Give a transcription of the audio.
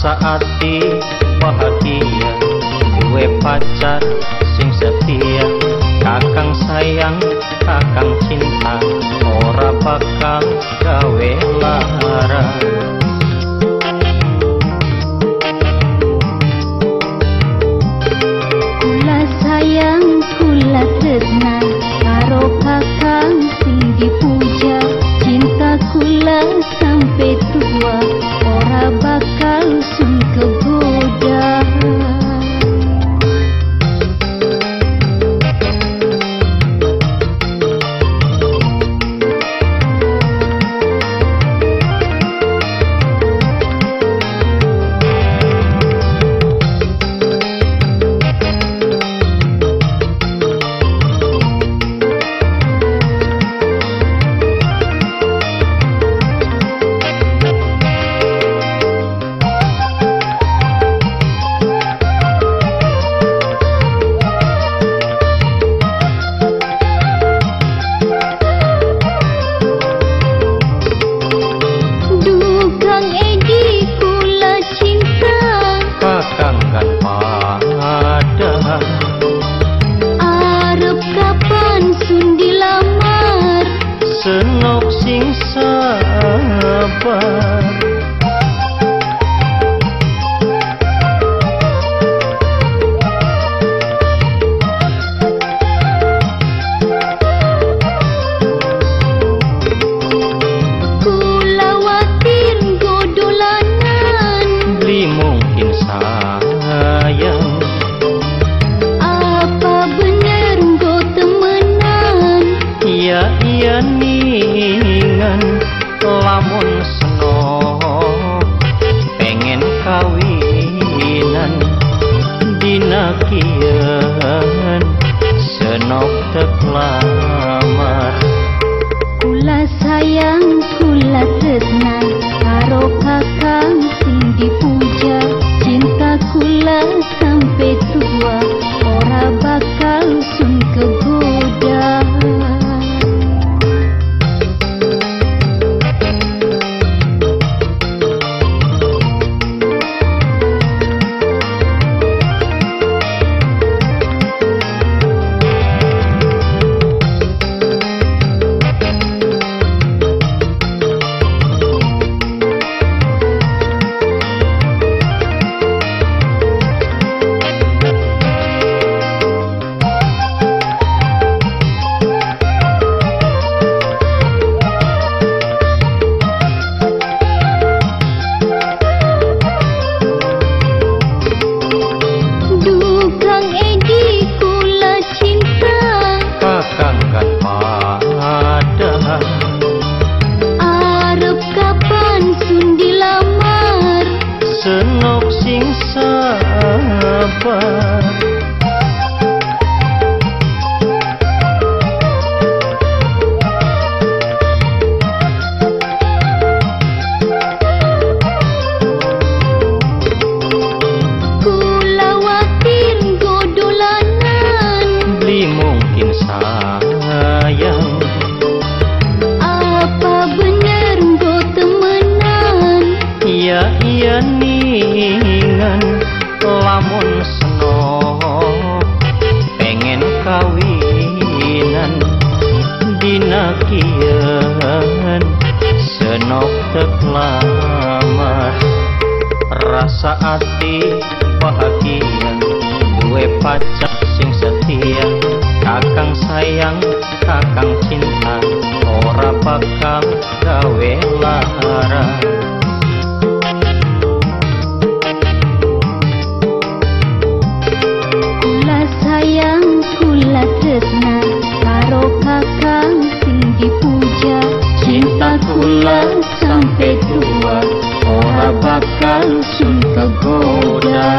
saati bahagia duwe pacar sing setia. Kakang sayang kakang cinta ora bakal gawe lara. rasa ati bahagia. Duwe pacar sing setia. Kakang sayang kakang cinta. Ora bakal gawe lara. akan suka goda.